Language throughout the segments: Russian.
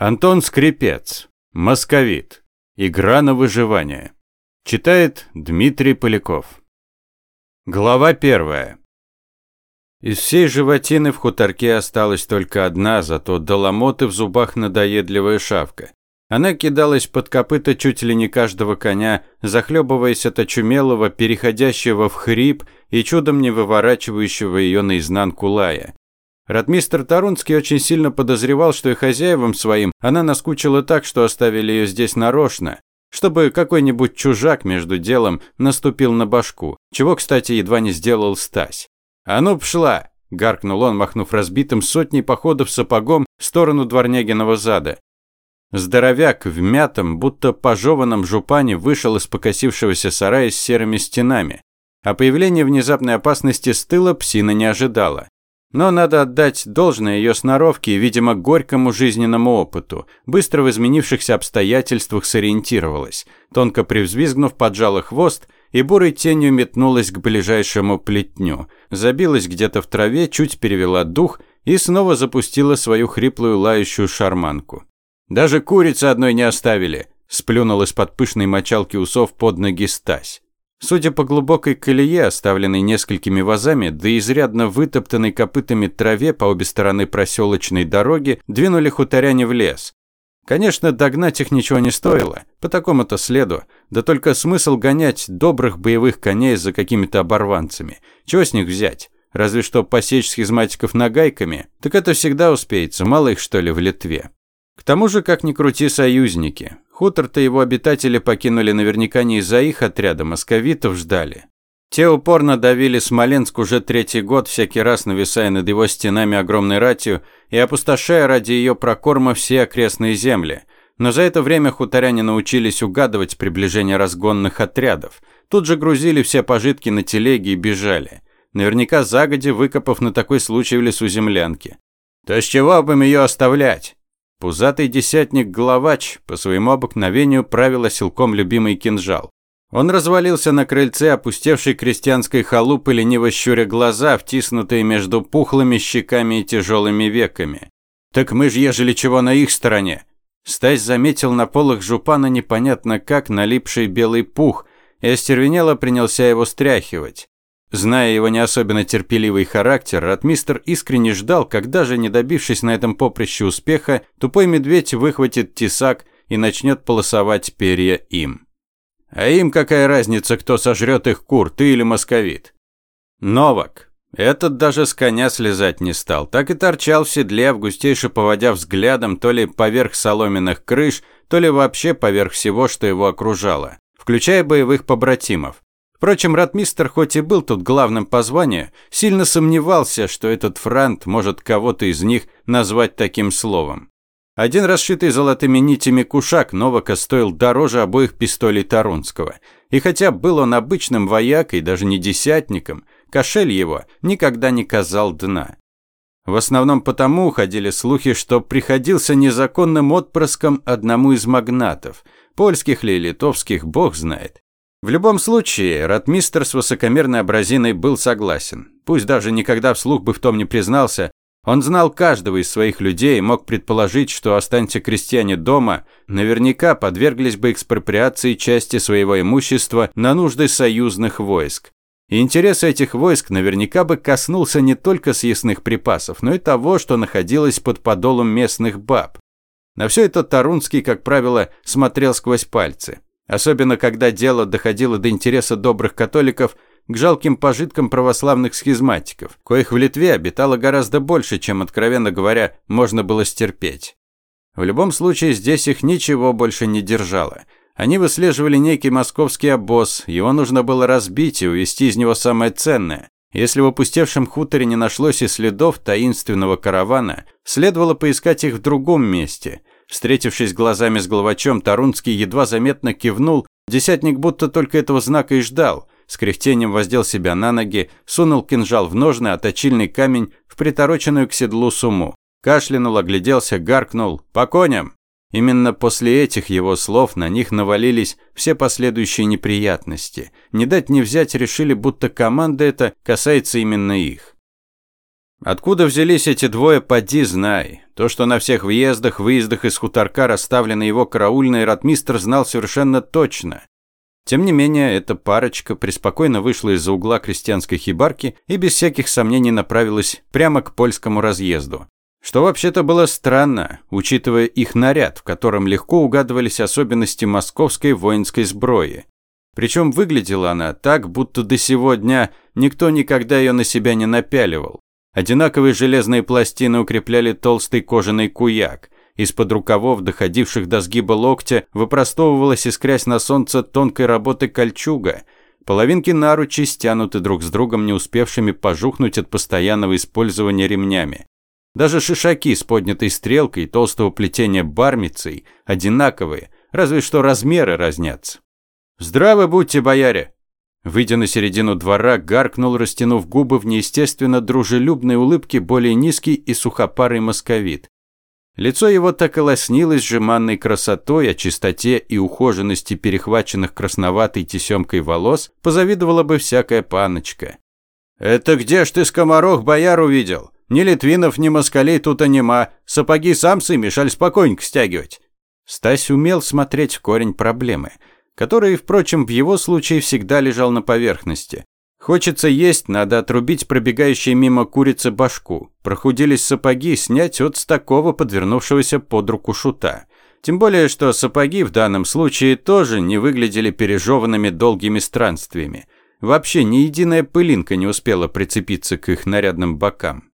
Антон Скрипец. Московит. Игра на выживание. Читает Дмитрий Поляков. Глава первая. Из всей животины в хуторке осталась только одна, зато до ломоты в зубах надоедливая шавка. Она кидалась под копыта чуть ли не каждого коня, захлебываясь от очумелого, переходящего в хрип и чудом не выворачивающего ее наизнанку лая. Ратмистр Тарунский очень сильно подозревал, что и хозяевам своим она наскучила так, что оставили ее здесь нарочно, чтобы какой-нибудь чужак между делом наступил на башку, чего, кстати, едва не сделал Стась. «А ну, пшла!» – гаркнул он, махнув разбитым сотней походов сапогом в сторону дворнягиного зада. Здоровяк в мятом, будто пожеванном жупане вышел из покосившегося сарая с серыми стенами. А появление внезапной опасности с тыла псина не ожидала. Но надо отдать должное ее сноровке и, видимо, горькому жизненному опыту. Быстро в изменившихся обстоятельствах сориентировалась. Тонко привзвизгнув, поджала хвост и бурой тенью метнулась к ближайшему плетню. Забилась где-то в траве, чуть перевела дух и снова запустила свою хриплую лающую шарманку. «Даже курицы одной не оставили», – сплюнул из-под пышной мочалки усов под ноги Стась. Судя по глубокой колее, оставленной несколькими вазами, да изрядно вытоптанной копытами траве по обе стороны проселочной дороги, двинули хуторяне в лес. Конечно, догнать их ничего не стоило, по такому-то следу, да только смысл гонять добрых боевых коней за какими-то оборванцами. Чего с них взять? Разве что посечь схизматиков нагайками, так это всегда успеется, мало их что ли в Литве. К тому же, как ни крути, союзники. Хутор-то его обитатели покинули наверняка не из-за их отряда, московитов ждали. Те упорно давили Смоленск уже третий год, всякий раз нависая над его стенами огромной ратью и опустошая ради ее прокорма все окрестные земли. Но за это время хуторяне научились угадывать приближение разгонных отрядов. Тут же грузили все пожитки на телеги и бежали. Наверняка загоди, выкопав на такой случай в лесу землянки. «То с чего бы им ее оставлять?» Пузатый десятник-главач по своему обыкновению правил оселком любимый кинжал. Он развалился на крыльце опустевшей крестьянской халупы, лениво щуря глаза, втиснутые между пухлыми щеками и тяжелыми веками. «Так мы же, ежели чего, на их стороне!» Стась заметил на полах жупана непонятно как налипший белый пух и остервенело принялся его стряхивать. Зная его не особенно терпеливый характер, Ратмистр искренне ждал, когда же, не добившись на этом поприще успеха, тупой медведь выхватит тесак и начнет полосовать перья им. А им какая разница, кто сожрет их кур, ты или московит? Новак. Этот даже с коня слезать не стал, так и торчал в седле, августейше поводя взглядом то ли поверх соломенных крыш, то ли вообще поверх всего, что его окружало, включая боевых побратимов. Впрочем, ратмистер, хоть и был тут главным по званию, сильно сомневался, что этот франт может кого-то из них назвать таким словом. Один расшитый золотыми нитями кушак Новака стоил дороже обоих пистолей Тарунского. И хотя был он обычным воякой, даже не десятником, кошель его никогда не казал дна. В основном потому ходили слухи, что приходился незаконным отпрыском одному из магнатов, польских ли литовских, бог знает. В любом случае, ратмистр с высокомерной образиной был согласен. Пусть даже никогда вслух бы в том не признался, он знал каждого из своих людей и мог предположить, что останься крестьяне дома, наверняка подверглись бы экспроприации части своего имущества на нужды союзных войск. И интересы этих войск наверняка бы коснулся не только съестных припасов, но и того, что находилось под подолом местных баб. На все это Тарунский, как правило, смотрел сквозь пальцы. Особенно, когда дело доходило до интереса добрых католиков к жалким пожиткам православных схизматиков, коих в Литве обитало гораздо больше, чем, откровенно говоря, можно было стерпеть. В любом случае, здесь их ничего больше не держало. Они выслеживали некий московский обоз, его нужно было разбить и увести из него самое ценное. Если в опустевшем хуторе не нашлось и следов таинственного каравана, следовало поискать их в другом месте – Встретившись глазами с главачом, Тарунский едва заметно кивнул. Десятник будто только этого знака и ждал. С кряхтением воздел себя на ноги, сунул кинжал в ножны, а камень в притороченную к седлу сумму. Кашлянул, огляделся, гаркнул «По коням!». Именно после этих его слов на них навалились все последующие неприятности. Не дать не взять решили, будто команда эта касается именно их. Откуда взялись эти двое, поди знай. То, что на всех въездах, выездах из хуторка расставлены его караульные, ротмистр знал совершенно точно. Тем не менее, эта парочка преспокойно вышла из-за угла крестьянской хибарки и без всяких сомнений направилась прямо к польскому разъезду. Что вообще-то было странно, учитывая их наряд, в котором легко угадывались особенности московской воинской сброи. Причем выглядела она так, будто до сего дня никто никогда ее на себя не напяливал. Одинаковые железные пластины укрепляли толстый кожаный куяк. Из-под рукавов, доходивших до сгиба локтя, выпростовывалась, искрясь на солнце, тонкой работы кольчуга. Половинки наручи стянуты друг с другом, не успевшими пожухнуть от постоянного использования ремнями. Даже шишаки с поднятой стрелкой и толстого плетения бармицей одинаковые, разве что размеры разнятся. «Здравы будьте, бояре!» Выйдя на середину двора, гаркнул, растянув губы в неестественно дружелюбной улыбке более низкий и сухопарый московит. Лицо его так и лоснилось жеманной красотой, о чистоте и ухоженности перехваченных красноватой тесемкой волос позавидовала бы всякая паночка. «Это где ж ты скоморох бояр увидел? Ни литвинов, ни москалей тут и нема. Сапоги самцы мешали спокойненько стягивать». Стась умел смотреть в корень проблемы – который, впрочем, в его случае всегда лежал на поверхности. Хочется есть, надо отрубить пробегающей мимо курицы башку. Прохудились сапоги, снять от такого подвернувшегося под руку шута. Тем более, что сапоги в данном случае тоже не выглядели пережеванными долгими странствиями. Вообще ни единая пылинка не успела прицепиться к их нарядным бокам.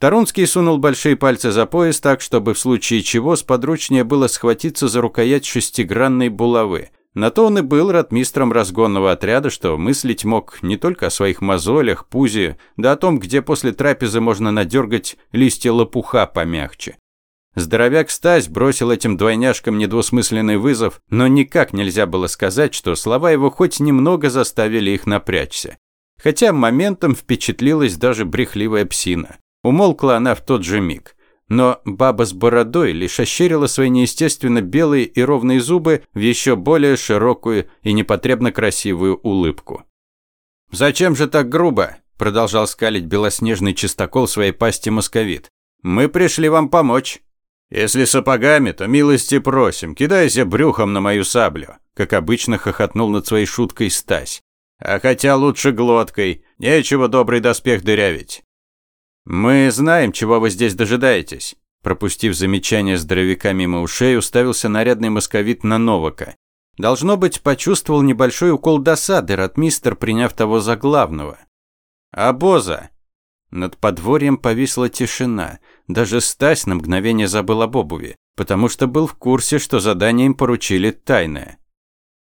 Тарунский сунул большие пальцы за пояс так, чтобы в случае чего сподручнее было схватиться за рукоять шестигранной булавы. На то он и был ратмистром разгонного отряда, что мыслить мог не только о своих мозолях, пузе, да о том, где после трапезы можно надергать листья лопуха помягче. Здоровяк Стась бросил этим двойняшкам недвусмысленный вызов, но никак нельзя было сказать, что слова его хоть немного заставили их напрячься. Хотя моментом впечатлилась даже брехливая псина. Умолкла она в тот же миг но баба с бородой лишь ощерила свои неестественно белые и ровные зубы в еще более широкую и непотребно красивую улыбку. «Зачем же так грубо?» – продолжал скалить белоснежный чистокол своей пасти московит. «Мы пришли вам помочь». «Если сапогами, то милости просим, кидайся брюхом на мою саблю», как обычно хохотнул над своей шуткой Стась. «А хотя лучше глоткой, нечего добрый доспех дырявить. «Мы знаем, чего вы здесь дожидаетесь», пропустив замечание здоровяка мимо ушей, уставился нарядный московит на Новака. Должно быть, почувствовал небольшой укол досады, ратмистер, приняв того за главного. «Обоза!» Над подворьем повисла тишина. Даже Стась на мгновение забыл об обуви, потому что был в курсе, что задание им поручили тайное.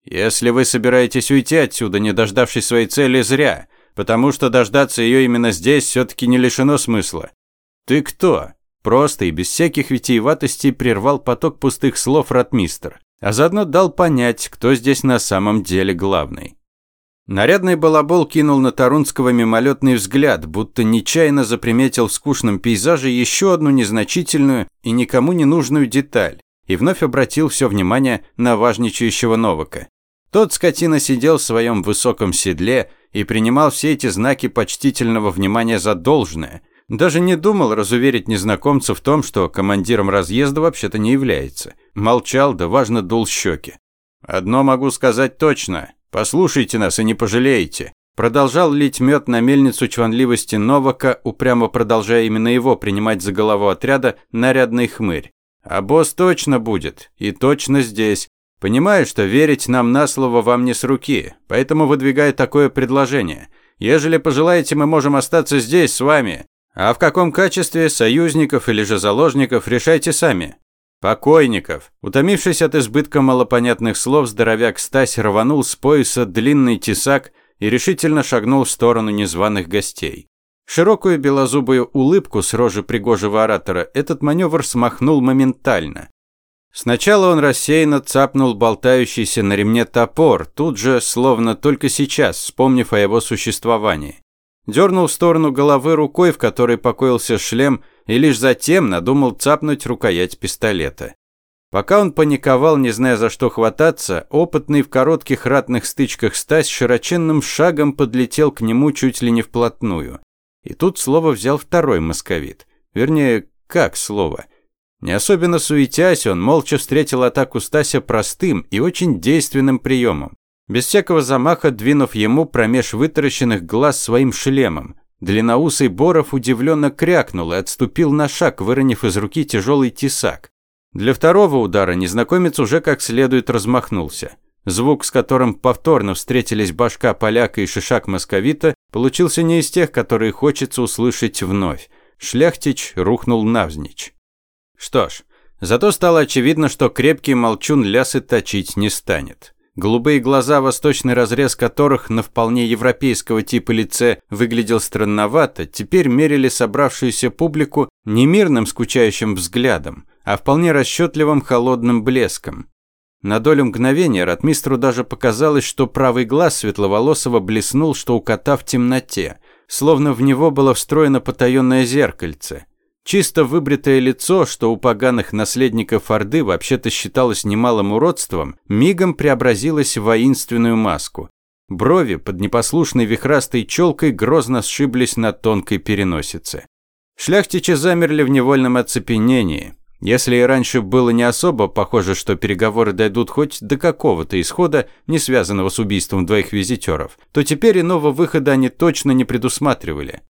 «Если вы собираетесь уйти отсюда, не дождавшись своей цели, зря потому что дождаться ее именно здесь все-таки не лишено смысла. «Ты кто?» Просто и без всяких витиеватостей прервал поток пустых слов ратмистр, а заодно дал понять, кто здесь на самом деле главный. Нарядный балабол кинул на Тарунского мимолетный взгляд, будто нечаянно заприметил в скучном пейзаже еще одну незначительную и никому не нужную деталь, и вновь обратил все внимание на важничающего Новака. Тот скотина сидел в своем высоком седле и принимал все эти знаки почтительного внимания за должное. Даже не думал разуверить незнакомца в том, что командиром разъезда вообще-то не является. Молчал, да важно дул щеки. «Одно могу сказать точно. Послушайте нас и не пожалеете». Продолжал лить мед на мельницу чванливости Новака, упрямо продолжая именно его принимать за голову отряда нарядный хмырь. «А босс точно будет, и точно здесь. Понимаю, что верить нам на слово вам не с руки, поэтому выдвигаю такое предложение. Ежели пожелаете, мы можем остаться здесь с вами. А в каком качестве, союзников или же заложников, решайте сами. Покойников. Утомившись от избытка малопонятных слов, здоровяк Стась рванул с пояса длинный тесак и решительно шагнул в сторону незваных гостей. Широкую белозубую улыбку с рожи пригожего оратора этот маневр смахнул моментально. Сначала он рассеянно цапнул болтающийся на ремне топор, тут же, словно только сейчас, вспомнив о его существовании. Дернул в сторону головы рукой, в которой покоился шлем, и лишь затем надумал цапнуть рукоять пистолета. Пока он паниковал, не зная за что хвататься, опытный в коротких ратных стычках Стась широченным шагом подлетел к нему чуть ли не вплотную. И тут слово взял второй московит. Вернее, как слово? Не особенно суетясь, он молча встретил атаку Стася простым и очень действенным приемом. Без всякого замаха двинув ему промеж вытаращенных глаз своим шлемом. Длинноусый Боров удивленно крякнул и отступил на шаг, выронив из руки тяжелый тесак. Для второго удара незнакомец уже как следует размахнулся. Звук, с которым повторно встретились башка поляка и шишак московита, получился не из тех, которые хочется услышать вновь. Шляхтич рухнул навзничь. Что ж, зато стало очевидно, что крепкий молчун лясы точить не станет. Голубые глаза, восточный разрез которых на вполне европейского типа лице выглядел странновато, теперь мерили собравшуюся публику не мирным скучающим взглядом, а вполне расчетливым холодным блеском. На долю мгновения ратмистру даже показалось, что правый глаз светловолосого блеснул, что у кота в темноте, словно в него было встроено потаенное зеркальце. Чисто выбритое лицо, что у поганых наследников Орды вообще-то считалось немалым уродством, мигом преобразилось в воинственную маску. Брови под непослушной вихрастой челкой грозно сшиблись на тонкой переносице. Шляхтичи замерли в невольном оцепенении. Если и раньше было не особо похоже, что переговоры дойдут хоть до какого-то исхода, не связанного с убийством двоих визитеров, то теперь иного выхода они точно не предусматривали.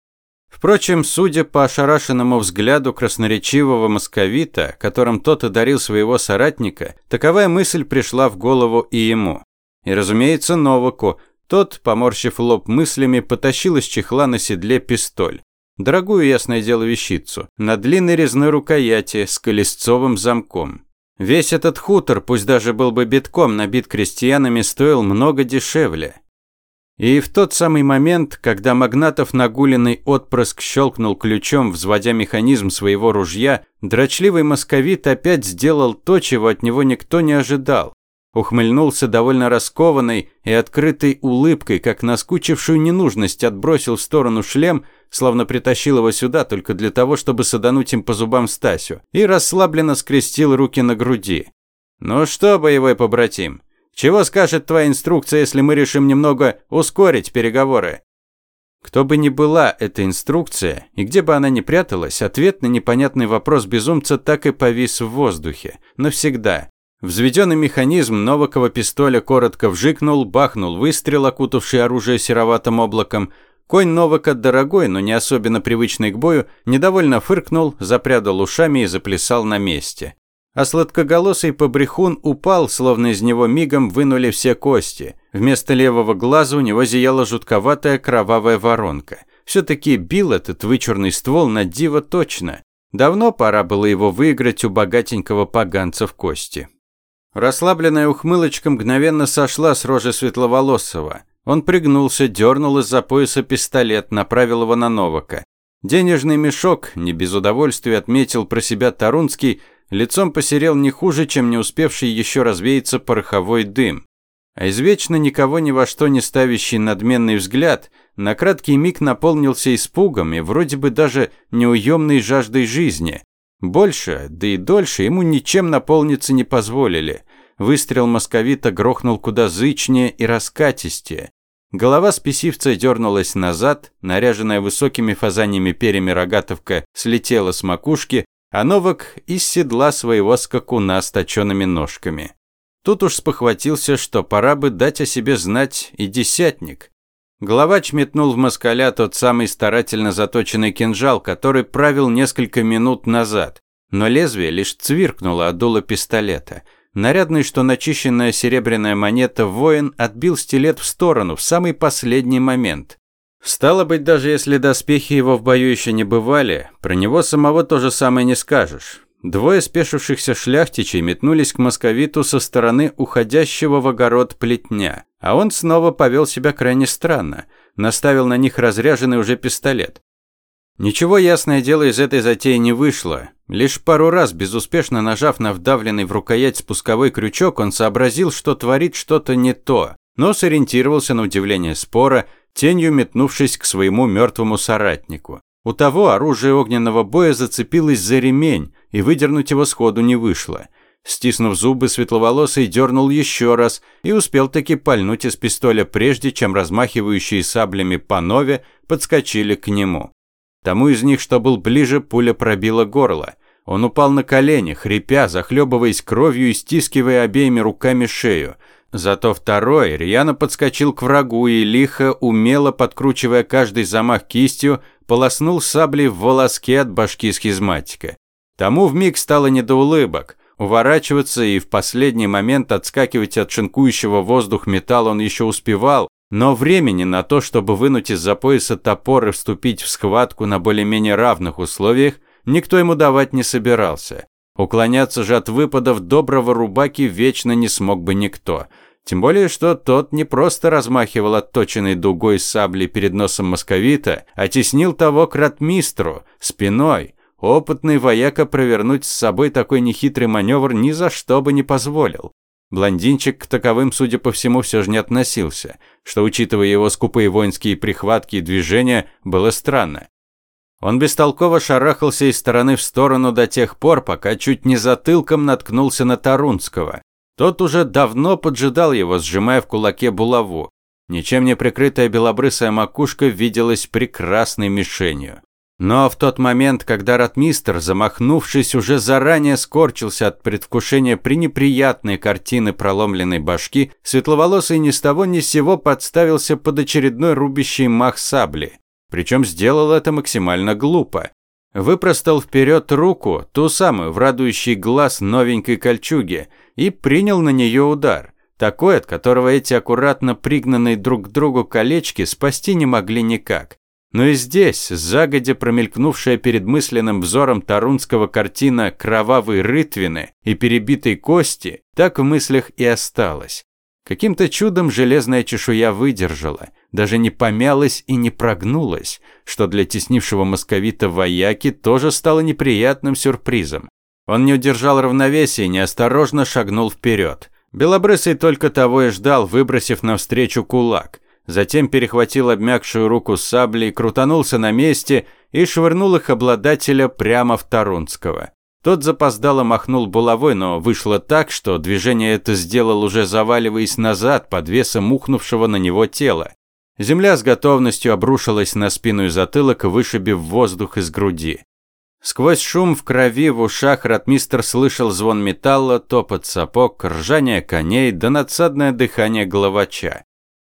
Впрочем, судя по ошарашенному взгляду красноречивого московита, которым тот одарил своего соратника, таковая мысль пришла в голову и ему. И, разумеется, Новаку. Тот, поморщив лоб мыслями, потащил из чехла на седле пистоль. Дорогую, ясное дело, вещицу, на длинной резной рукояти с колесцовым замком. Весь этот хутор, пусть даже был бы битком набит крестьянами, стоил много дешевле. И в тот самый момент, когда Магнатов нагуленный отпрыск щелкнул ключом, взводя механизм своего ружья, дрочливый московит опять сделал то, чего от него никто не ожидал ухмыльнулся довольно раскованной и открытой улыбкой, как наскучившую ненужность отбросил в сторону шлем, словно притащил его сюда только для того, чтобы садануть им по зубам Стасю, и расслабленно скрестил руки на груди. «Ну что, боевой побратим, чего скажет твоя инструкция, если мы решим немного ускорить переговоры?» Кто бы ни была эта инструкция, и где бы она ни пряталась, ответ на непонятный вопрос безумца так и повис в воздухе. Навсегда. Взведенный механизм нового пистоля коротко вжикнул, бахнул выстрел, окутавший оружие сероватым облаком. Конь Новака дорогой, но не особенно привычный к бою, недовольно фыркнул, запрядал ушами и заплясал на месте. А сладкоголосый побрехун упал, словно из него мигом вынули все кости. Вместо левого глаза у него зияла жутковатая кровавая воронка. Все-таки бил этот вычурный ствол на диво точно. Давно пора было его выиграть у богатенького поганца в кости. Расслабленная ухмылочка мгновенно сошла с рожи Светловолосого. Он пригнулся, дернул из-за пояса пистолет, направил его на Новака. Денежный мешок, не без удовольствия отметил про себя Тарунский, лицом посерел не хуже, чем не успевший еще развеяться пороховой дым. А извечно никого ни во что не ставящий надменный взгляд на краткий миг наполнился испугом и вроде бы даже неуемной жаждой жизни. Больше, да и дольше ему ничем наполниться не позволили. Выстрел московита грохнул куда зычнее и раскатистее. Голова спесивца дернулась назад, наряженная высокими фазаньями перьями рогатовка слетела с макушки, а Новак из седла своего скакуна с точенными ножками. Тут уж спохватился, что пора бы дать о себе знать и десятник. Главач метнул в москаля тот самый старательно заточенный кинжал, который правил несколько минут назад. Но лезвие лишь цвиркнуло от дула пистолета. Нарядный, что начищенная серебряная монета, воин отбил стилет в сторону в самый последний момент. Стало быть, даже если доспехи его в бою еще не бывали, про него самого то же самое не скажешь. Двое спешившихся шляхтичей метнулись к московиту со стороны уходящего в огород плетня, а он снова повел себя крайне странно, наставил на них разряженный уже пистолет. Ничего, ясное дело, из этой затеи не вышло. Лишь пару раз, безуспешно нажав на вдавленный в рукоять спусковой крючок, он сообразил, что творит что-то не то, но сориентировался на удивление спора, тенью метнувшись к своему мертвому соратнику. У того оружие огненного боя зацепилось за ремень, и выдернуть его сходу не вышло. Стиснув зубы, светловолосый дернул еще раз и успел таки пальнуть из пистоля, прежде чем размахивающие саблями панове подскочили к нему. Тому из них, что был ближе, пуля пробила горло. Он упал на колени, хрипя, захлебываясь кровью и стискивая обеими руками шею. Зато второй рьяно подскочил к врагу и, лихо, умело подкручивая каждый замах кистью, полоснул саблей в волоске от башки схизматика. Тому вмиг стало не до улыбок. Уворачиваться и в последний момент отскакивать от шинкующего воздух металл он еще успевал, но времени на то, чтобы вынуть из-за пояса топор и вступить в схватку на более-менее равных условиях, никто ему давать не собирался. Уклоняться же от выпадов доброго рубаки вечно не смог бы никто. Тем более, что тот не просто размахивал отточенной дугой сабли перед носом московита, а теснил того к ратмистру, спиной, Опытный вояка провернуть с собой такой нехитрый маневр ни за что бы не позволил. Блондинчик к таковым, судя по всему, все же не относился, что, учитывая его скупые воинские прихватки и движения, было странно. Он бестолково шарахался из стороны в сторону до тех пор, пока чуть не затылком наткнулся на Тарунского. Тот уже давно поджидал его, сжимая в кулаке булаву. Ничем не прикрытая белобрысая макушка виделась прекрасной мишенью. Но в тот момент, когда ратмистр, замахнувшись, уже заранее скорчился от предвкушения пренеприятной картины проломленной башки, светловолосый ни с того ни с сего подставился под очередной рубящий мах сабли. Причем сделал это максимально глупо. Выпростал вперед руку, ту самую, в радующий глаз новенькой кольчуги, и принял на нее удар. Такой, от которого эти аккуратно пригнанные друг к другу колечки спасти не могли никак. Но и здесь, загодя промелькнувшая перед мысленным взором Тарунского картина кровавой рытвины и перебитой кости, так в мыслях и осталась. Каким-то чудом железная чешуя выдержала, даже не помялась и не прогнулась, что для теснившего московита вояки тоже стало неприятным сюрпризом. Он не удержал равновесия и неосторожно шагнул вперед. Белобрысый только того и ждал, выбросив навстречу кулак – Затем перехватил обмякшую руку саблей, крутанулся на месте и швырнул их обладателя прямо в Тарунского. Тот запоздало махнул булавой, но вышло так, что движение это сделал уже заваливаясь назад под весом ухнувшего на него тела. Земля с готовностью обрушилась на спину и затылок, вышибив воздух из груди. Сквозь шум в крови в ушах ратмистр слышал звон металла, топот сапог, ржание коней да надсадное дыхание головача.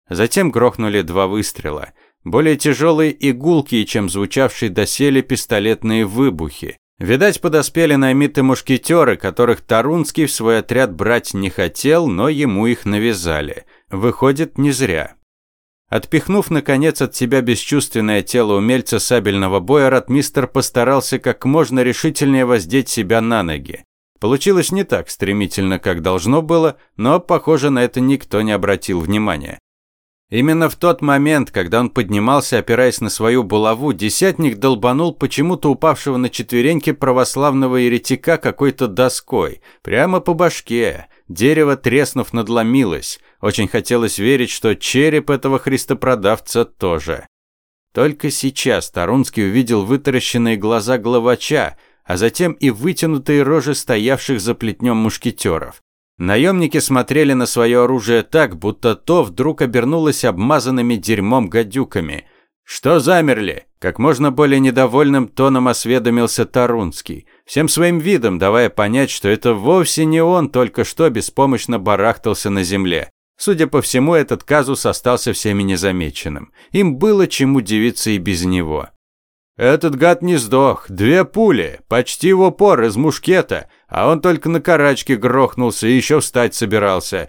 Затем грохнули два выстрела, более тяжелые и гулкие, чем звучавшие доселе пистолетные выбухи. Видать, подоспели наймиты мушкетеры, которых Тарунский в свой отряд брать не хотел, но ему их навязали. Выходит, не зря. Отпихнув, наконец, от себя бесчувственное тело умельца сабельного боя, ратмистр постарался как можно решительнее воздеть себя на ноги. Получилось не так стремительно, как должно было, но, похоже, на это никто не обратил внимания. Именно в тот момент, когда он поднимался, опираясь на свою булаву, десятник долбанул почему-то упавшего на четвереньки православного еретика какой-то доской, прямо по башке. Дерево, треснув, надломилось. Очень хотелось верить, что череп этого христопродавца тоже. Только сейчас Тарунский увидел вытаращенные глаза главача, а затем и вытянутые рожи стоявших за плетнем мушкетеров. Наемники смотрели на свое оружие так, будто то вдруг обернулось обмазанными дерьмом гадюками. «Что замерли?» – как можно более недовольным тоном осведомился Тарунский, всем своим видом давая понять, что это вовсе не он только что беспомощно барахтался на земле. Судя по всему, этот казус остался всеми незамеченным. Им было чем удивиться и без него. «Этот гад не сдох. Две пули. Почти в упор из мушкета а он только на карачке грохнулся и еще встать собирался.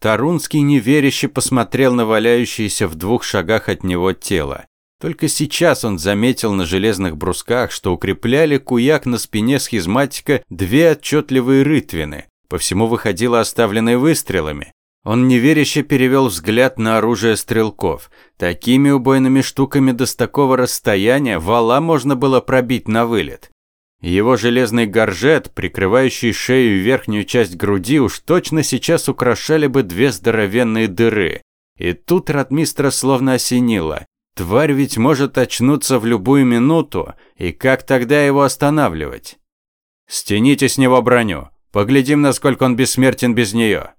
Тарунский неверяще посмотрел на валяющееся в двух шагах от него тело. Только сейчас он заметил на железных брусках, что укрепляли куяк на спине схизматика две отчетливые рытвины. По всему выходило оставленные выстрелами. Он неверяще перевел взгляд на оружие стрелков. Такими убойными штуками до такого расстояния вала можно было пробить на вылет. Его железный горжет, прикрывающий шею и верхнюю часть груди, уж точно сейчас украшали бы две здоровенные дыры. И тут ратмистра словно осенило. Тварь ведь может очнуться в любую минуту, и как тогда его останавливать? «Стяните с него броню. Поглядим, насколько он бессмертен без нее»,